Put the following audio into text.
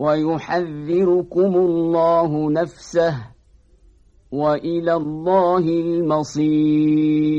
ويحذركم الله نفسه وإلى الله المصير.